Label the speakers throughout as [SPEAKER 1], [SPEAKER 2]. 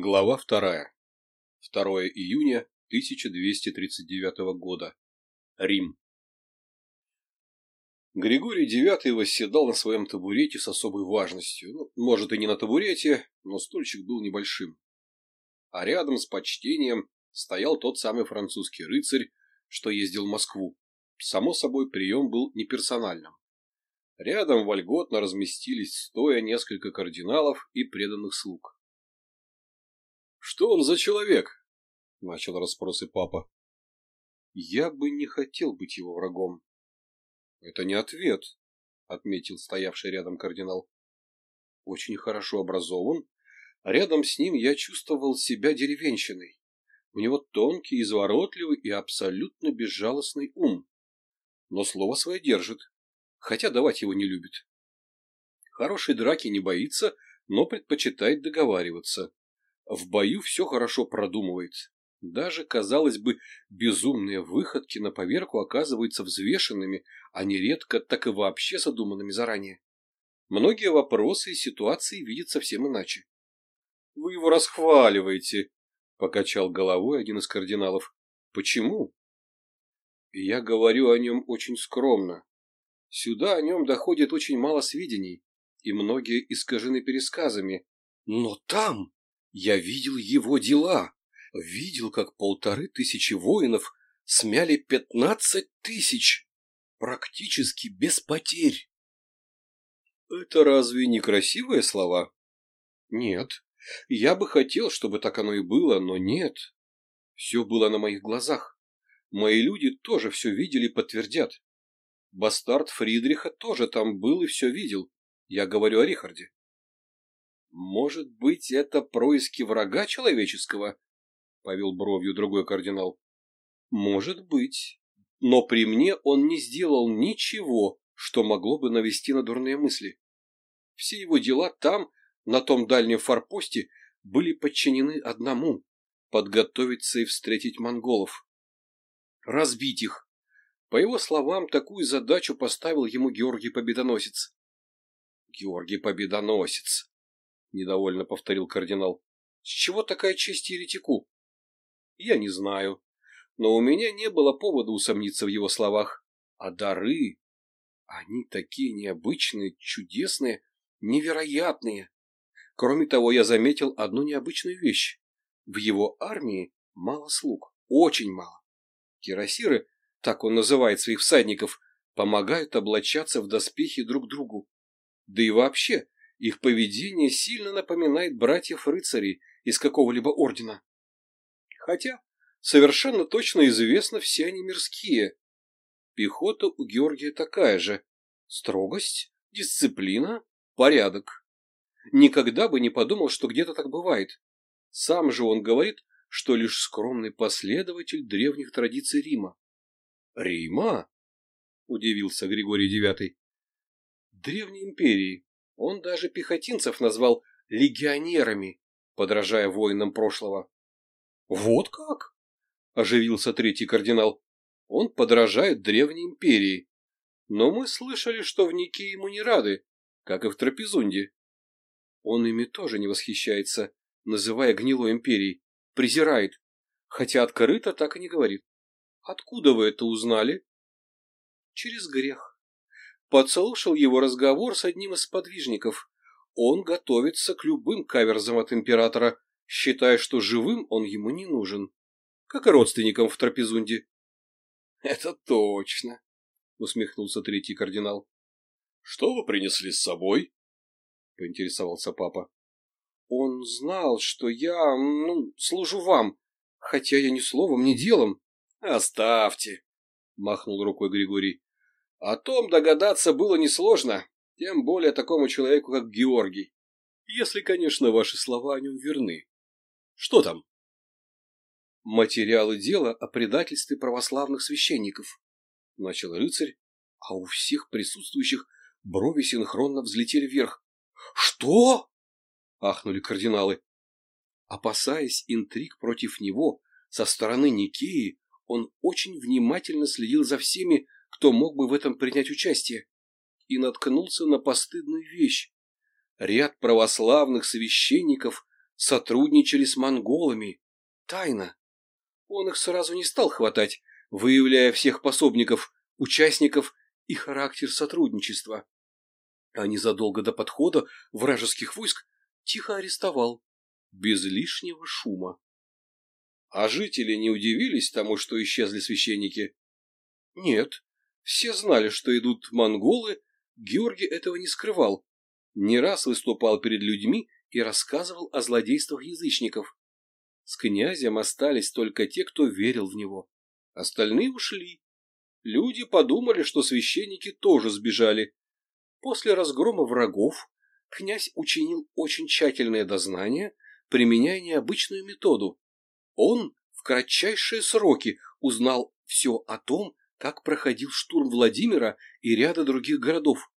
[SPEAKER 1] Глава 2. 2 июня 1239 года. Рим. Григорий IX восседал на своем табурете с особой важностью. Ну, может, и не на табурете, но стульчик был небольшим. А рядом с почтением стоял тот самый французский рыцарь, что ездил в Москву. Само собой, прием был не персональным. Рядом вольготно разместились стоя несколько кардиналов и преданных слуг. Что он за человек? — начал расспросы папа. — Я бы не хотел быть его врагом. — Это не ответ, — отметил стоявший рядом кардинал. — Очень хорошо образован. Рядом с ним я чувствовал себя деревенщиной. У него тонкий, изворотливый и абсолютно безжалостный ум. Но слово свое держит, хотя давать его не любит. Хорошей драки не боится, но предпочитает договариваться в бою все хорошо продумывается. Даже, казалось бы, безумные выходки на поверку оказываются взвешенными, а нередко так и вообще задуманными заранее. Многие вопросы и ситуации видят совсем иначе. — Вы его расхваливаете, — покачал головой один из кардиналов. — Почему? — Я говорю о нем очень скромно. Сюда о нем доходит очень мало сведений, и многие искажены пересказами. Но там... Я видел его дела, видел, как полторы тысячи воинов смяли пятнадцать тысяч, практически без потерь. Это разве не красивые слова? Нет. Я бы хотел, чтобы так оно и было, но нет. Все было на моих глазах. Мои люди тоже все видели и подтвердят. Бастард Фридриха тоже там был и все видел. Я говорю о Рихарде. Может быть, это происки врага человеческого? Повел бровью другой кардинал. Может быть. Но при мне он не сделал ничего, что могло бы навести на дурные мысли. Все его дела там, на том дальнем форпосте, были подчинены одному — подготовиться и встретить монголов. Разбить их. По его словам, такую задачу поставил ему Георгий Победоносец. Георгий Победоносец. — недовольно повторил кардинал. — С чего такая честь еретику? — Я не знаю. Но у меня не было повода усомниться в его словах. А дары... Они такие необычные, чудесные, невероятные. Кроме того, я заметил одну необычную вещь. В его армии мало слуг, очень мало. Кирасиры, так он называет своих всадников, помогают облачаться в доспехи друг другу. Да и вообще, их поведение сильно напоминает братьев-рыцарей из какого-либо ордена. Хотя совершенно точно известно, все они мирские. Пехота у Георгия такая же. Строгость, дисциплина, порядок. Никогда бы не подумал, что где-то так бывает. Сам же он говорит, что лишь скромный последователь древних традиций Рима. «Рима?» – удивился Григорий IX. «Древней империи, он даже пехотинцев назвал легионерами, подражая воинам прошлого. «Вот как?» – оживился третий кардинал. «Он подражает древней империи. Но мы слышали, что в Нике ему не рады, как и в Трапезунде. Он ими тоже не восхищается, называя гнилой империей, презирает, хотя открыто так и не говорит. Откуда вы это узнали?» «Через грех», подслушал его разговор с одним из подвижников. Он готовится к любым каверзам от императора, считая, что живым он ему не нужен, как и родственникам в Трапезунде. — Это точно, — усмехнулся третий кардинал. — Что вы принесли с собой? — поинтересовался папа. — Он знал, что я, ну, служу вам, хотя я ни словом, ни делом. — Оставьте, — махнул рукой Григорий. О том догадаться было несложно, тем более такому человеку, как Георгий. Если, конечно, ваши слова о нем верны. Что там? Материалы дела о предательстве православных священников. Начал рыцарь, а у всех присутствующих брови синхронно взлетели вверх. «Что?» – ахнули кардиналы. Опасаясь интриг против него со стороны Никеи, он очень внимательно следил за всеми, кто мог бы в этом принять участие, и наткнулся на постыдную вещь. Ряд православных священников
[SPEAKER 2] сотрудничали с монголами. Тайно. Он их сразу не стал хватать, выявляя всех пособников, участников и характер сотрудничества. А незадолго до подхода вражеских войск тихо арестовал, без лишнего шума.
[SPEAKER 1] А жители не удивились тому, что исчезли священники?
[SPEAKER 2] Нет. Все знали, что идут монголы, Георгий этого не скрывал, не раз выступал перед людьми и рассказывал о злодействах язычников. С князем остались только те, кто верил в него. Остальные ушли. Люди подумали, что священники тоже сбежали. После разгрома врагов князь учинил очень тщательное дознание, применяя необычную методу. Он в кратчайшие сроки узнал все о том, как проходил штурм Владимира и ряда других городов.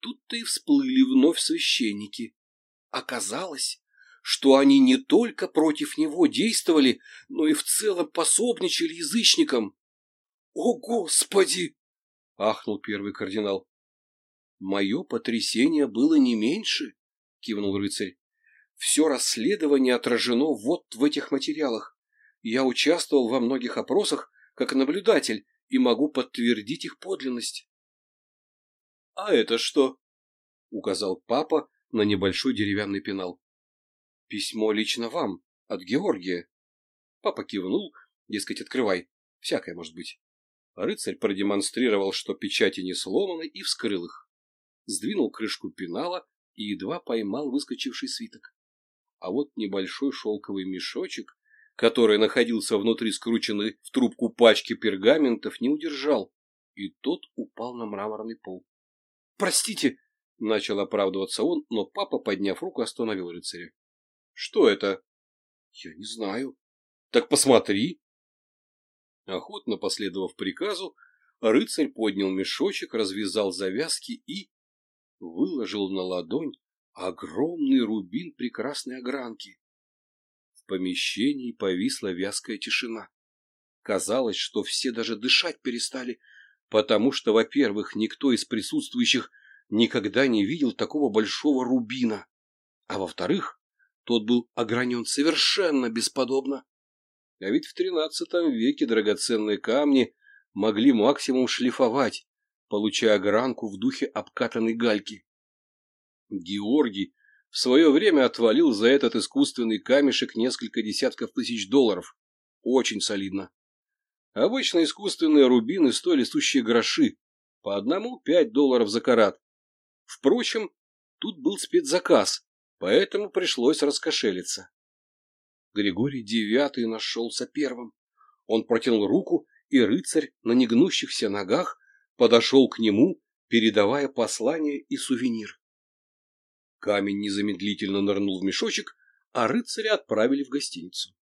[SPEAKER 2] Тут-то и всплыли вновь священники. Оказалось, что они не только против него действовали, но и в целом пособничали язычникам. «О, Господи!» — ахнул первый кардинал. «Мое потрясение было не меньше», — кивнул рыцарь. «Все расследование отражено вот в этих материалах. Я участвовал во многих опросах как наблюдатель и могу подтвердить их подлинность. — А это что? — указал папа на небольшой деревянный пенал. — Письмо лично вам, от Георгия. Папа кивнул, дескать, открывай, всякое может быть. Рыцарь продемонстрировал, что печати не сломаны, и вскрыл их. Сдвинул крышку пенала и едва поймал выскочивший свиток. А вот небольшой шелковый мешочек который находился внутри скрученной в трубку пачки пергаментов, не удержал, и тот упал на мраморный пол. «Простите!» – начал оправдываться он, но папа, подняв руку, остановил рыцаря. «Что это?» «Я не знаю». «Так посмотри!» Охотно последовав приказу, рыцарь поднял мешочек, развязал завязки и выложил на ладонь огромный рубин прекрасной огранки помещении повисла вязкая тишина. Казалось, что все даже дышать перестали, потому что, во-первых, никто из присутствующих никогда не видел такого большого рубина, а во-вторых, тот был огранен совершенно бесподобно. А ведь в тринадцатом веке драгоценные камни могли максимум шлифовать, получая гранку в духе обкатанной гальки. Георгий в свое время отвалил за этот искусственный камешек несколько десятков тысяч долларов. Очень солидно. Обычно искусственные рубины стоили сущие гроши, по одному пять долларов за карат. Впрочем, тут был спецзаказ, поэтому пришлось раскошелиться. Григорий Девятый нашелся первым. Он протянул руку, и рыцарь на негнущихся ногах подошел к нему, передавая послание и сувенир. Камень незамедлительно нырнул в мешочек, а рыцаря отправили в гостиницу.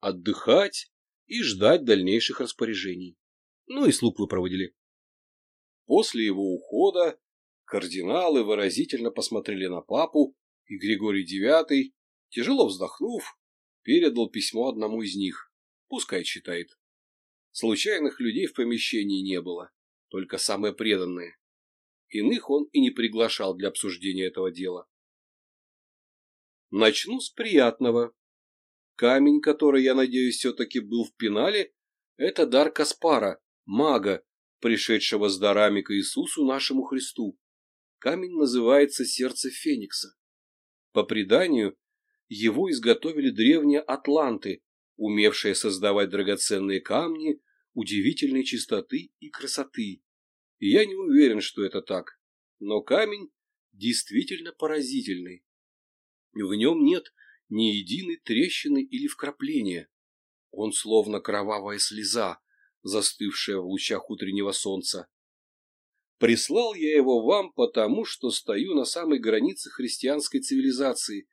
[SPEAKER 2] Отдыхать и ждать дальнейших распоряжений. Ну и слуг выпроводили. После его ухода кардиналы выразительно посмотрели на папу, и Григорий IX, тяжело вздохнув, передал письмо одному из них. Пускай читает. Случайных людей в помещении не было, только самые преданные. Иных он и не приглашал для обсуждения этого дела. Начну с приятного. Камень, который, я надеюсь, все-таки был в пенале, это дар Каспара, мага, пришедшего с дарами к Иисусу нашему Христу. Камень называется сердце Феникса. По преданию, его изготовили древние атланты, умевшие создавать драгоценные камни удивительной чистоты и красоты. И я не уверен, что это так, но камень действительно поразительный. В нем нет ни единой трещины или вкрапления. Он словно кровавая слеза, застывшая в лучах утреннего солнца. Прислал я его вам потому, что стою на самой границе христианской цивилизации,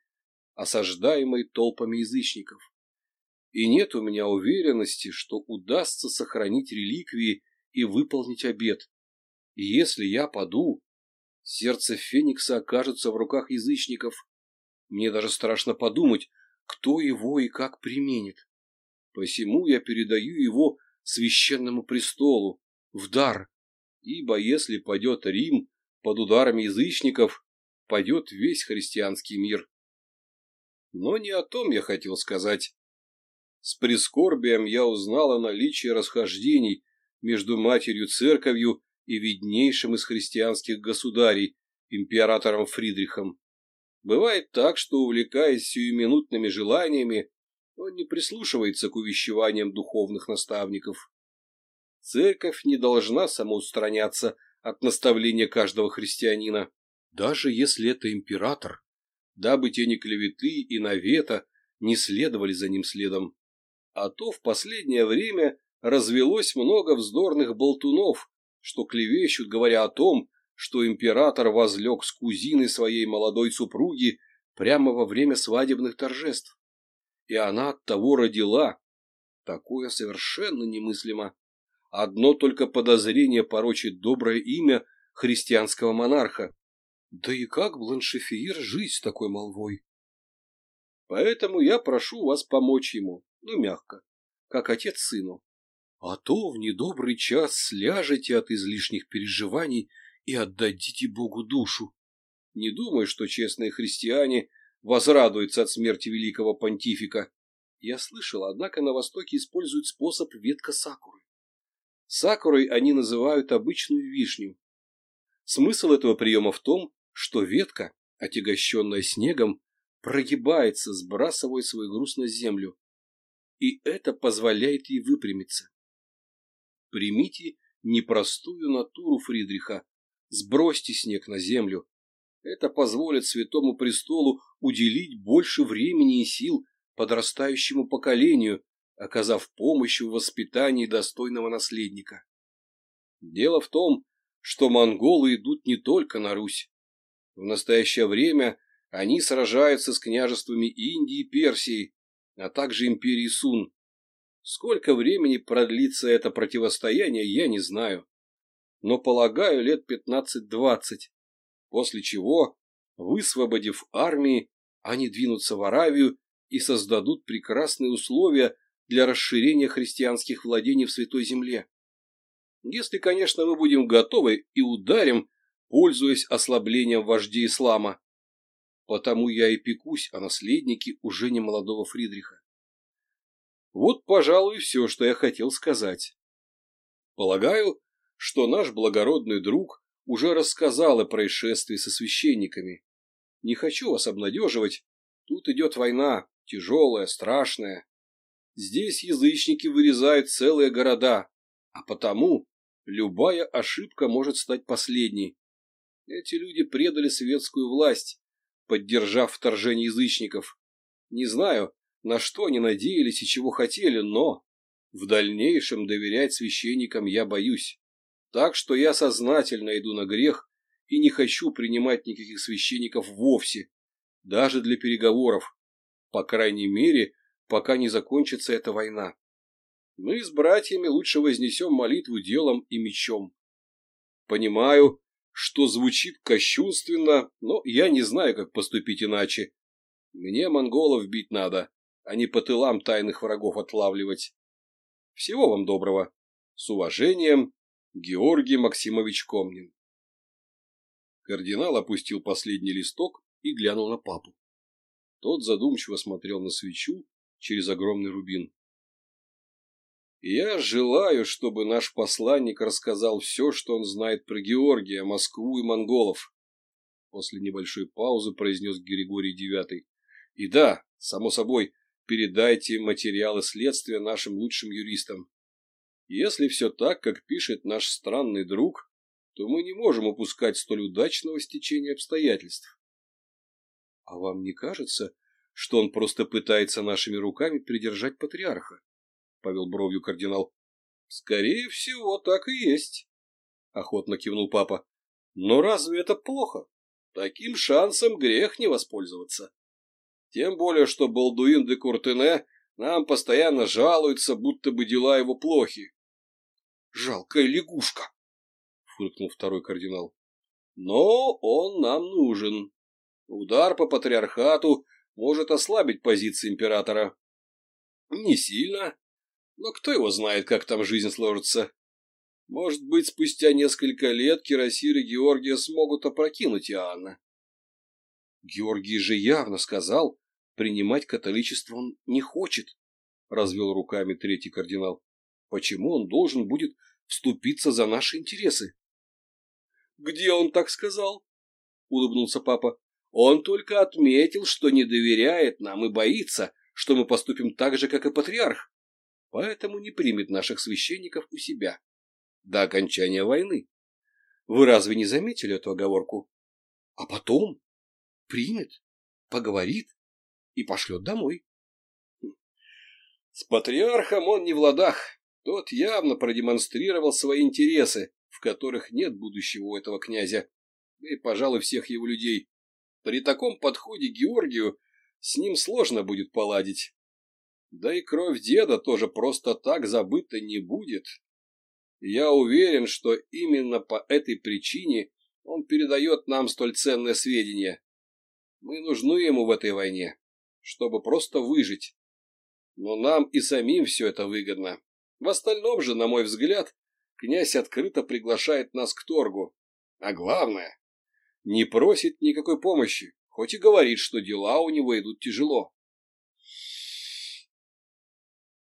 [SPEAKER 2] осаждаемой толпами язычников. И нет у меня уверенности, что удастся сохранить реликвии и выполнить обет. И если я паду, сердце Феникса окажется в руках язычников, мне даже страшно подумать, кто его и как применит. Посему я передаю его священному престолу в дар, ибо если падет Рим под ударами язычников, падет весь христианский мир.
[SPEAKER 1] Но не о том я хотел сказать. С прискорбием я узнал о наличии расхождений между матерью церковью и виднейшим из христианских государей, императором Фридрихом. Бывает так, что, увлекаясь сиюминутными желаниями, он не прислушивается к увещеваниям духовных наставников. Церковь не должна самоустраняться от наставления каждого христианина, даже если это император, дабы тени клеветы и навета не следовали за ним следом. А то в последнее время развелось много вздорных болтунов, что клевещут, говоря о том, что император возлег с кузиной своей молодой супруги прямо во время свадебных торжеств. И она от того родила. Такое совершенно немыслимо. Одно только подозрение порочит доброе имя христианского монарха. Да и как Бланшефиер жить с такой молвой? Поэтому я прошу вас помочь ему, ну мягко, как отец сыну. А то в недобрый час сляжете от излишних переживаний и отдадите Богу душу. Не думай, что честные христиане возрадуются от смерти великого понтифика. Я слышал, однако на Востоке используют способ ветка сакуры. Сакурой они называют обычную вишню. Смысл этого приема в том, что ветка, отягощенная снегом, прогибается, сбрасывая свой груз на землю, и это позволяет ей выпрямиться. Примите непростую натуру Фридриха, сбросьте снег на землю. Это позволит Святому Престолу уделить больше времени и сил подрастающему поколению, оказав помощь в воспитании достойного наследника. Дело в том, что монголы идут не только на Русь. В настоящее время они сражаются с княжествами Индии и Персии, а также империи Сун. Сколько времени продлится это противостояние, я не знаю но, полагаю, лет 15-20, после чего, высвободив армии, они двинутся в Аравию и создадут прекрасные условия для расширения христианских владений в Святой Земле. Если, конечно, мы будем готовы и ударим, пользуясь ослаблением вождей ислама. Потому я и пекусь о наследнике уже не молодого Фридриха. Вот, пожалуй, все, что я хотел сказать. Полагаю, что наш благородный друг уже рассказал о происшествии со священниками. Не хочу вас обнадеживать, тут идет война, тяжелая, страшная. Здесь язычники вырезают целые города, а потому любая ошибка может стать последней. Эти люди предали светскую власть, поддержав вторжение язычников. Не знаю, на что они надеялись и чего хотели, но в дальнейшем доверять священникам я боюсь. Так что я сознательно иду на грех и не хочу принимать никаких священников вовсе, даже для переговоров, по крайней мере, пока не закончится эта война. Мы с братьями лучше вознесем молитву делом и мечом. Понимаю, что звучит кощунственно, но я не знаю, как поступить иначе. Мне монголов бить надо, а не по тылам тайных врагов отлавливать. Всего вам доброго. С уважением, Георгий Максимович Комнин. Кардинал опустил последний листок и глянул на папу. Тот задумчиво смотрел на свечу через огромный рубин. «Я желаю, чтобы наш посланник рассказал все, что он знает про Георгия, Москву и монголов», после небольшой паузы произнес Григорий IX. «И да, само собой, передайте материалы следствия нашим лучшим юристам. Если все так, как пишет наш странный друг, то мы не можем упускать столь удачного стечения обстоятельств. А вам не кажется, что он просто пытается нашими руками придержать патриарха? Повел бровью кардинал. Скорее всего, так и есть, охотно кивнул папа. Но разве это плохо? Таким шансом грех не воспользоваться. Тем более, что Балдуин де Куртене нам постоянно жалуются, будто бы дела его плохи. — Жалкая лягушка! — фыркнул второй кардинал. — Но он нам нужен. Удар по патриархату может ослабить позиции императора. Не сильно, но кто его знает, как там жизнь сложится. Может быть, спустя несколько лет Кирасир и Георгия смогут опрокинуть Иоанна. Георгий же явно сказал,
[SPEAKER 2] принимать католичество он не хочет, развел руками третий кардинал. Почему он должен будет вступиться за наши интересы? Где он так сказал? Улыбнулся папа. Он только отметил, что не доверяет нам и боится, что мы поступим так же, как и патриарх, поэтому не примет наших священников у себя до окончания войны. Вы разве не заметили эту оговорку? А потом примет, поговорит, и пошлет домой. С патриархом он не в ладах. Тот явно продемонстрировал свои интересы, в которых нет будущего у этого князя, да и, пожалуй, всех его людей. При таком подходе Георгию с ним сложно будет поладить. Да и кровь деда тоже просто так забыта не будет. Я уверен, что именно по этой причине он передает нам столь ценное сведения. Мы нужны ему в этой войне чтобы просто выжить. Но нам и самим все это выгодно. В остальном же, на мой взгляд, князь открыто приглашает нас к торгу. А главное, не просит никакой помощи, хоть и говорит, что дела у него идут тяжело.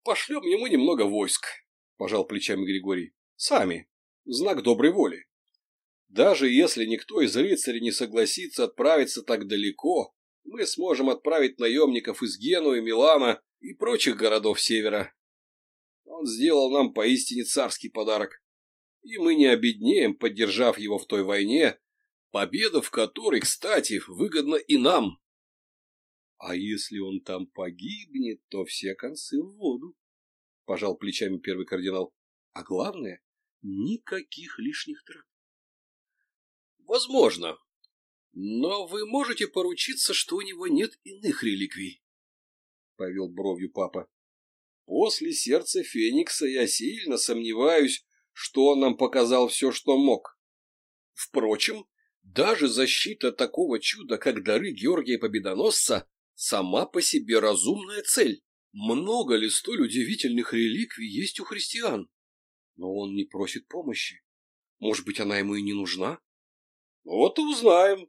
[SPEAKER 2] «Пошлем ему немного войск», – пожал плечами Григорий. «Сами. Знак доброй воли. Даже если никто из рыцарей не согласится отправиться так далеко, мы сможем отправить наемников из Генуи, Милана и прочих городов Севера. Он сделал нам поистине царский подарок. И мы не обеднеем, поддержав его в той войне, победа в которой, кстати, выгодна и нам. А если он там погибнет, то все концы в воду, — пожал плечами первый кардинал. А главное, никаких лишних трат. Возможно, но вы можете поручиться, что у него нет иных реликвий? — повел бровью папа. — После сердца Феникса я сильно сомневаюсь, что он нам показал все, что мог. Впрочем, даже защита такого чуда, как дары Георгия Победоносца, сама по себе разумная цель. Много ли столь удивительных реликвий есть у христиан? Но он не просит помощи. Может быть, она ему и не нужна? Вот и узнаем,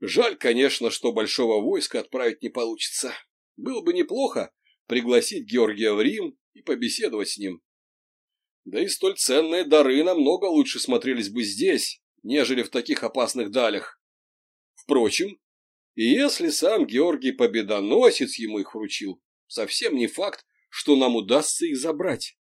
[SPEAKER 2] Жаль, конечно, что большого войска отправить не получится. Было бы неплохо пригласить Георгия в Рим и побеседовать с ним. Да и столь ценные дары намного лучше смотрелись бы здесь, нежели в таких опасных далях. Впрочем, и если сам Георгий Победоносец ему их вручил, совсем не факт, что нам удастся их забрать.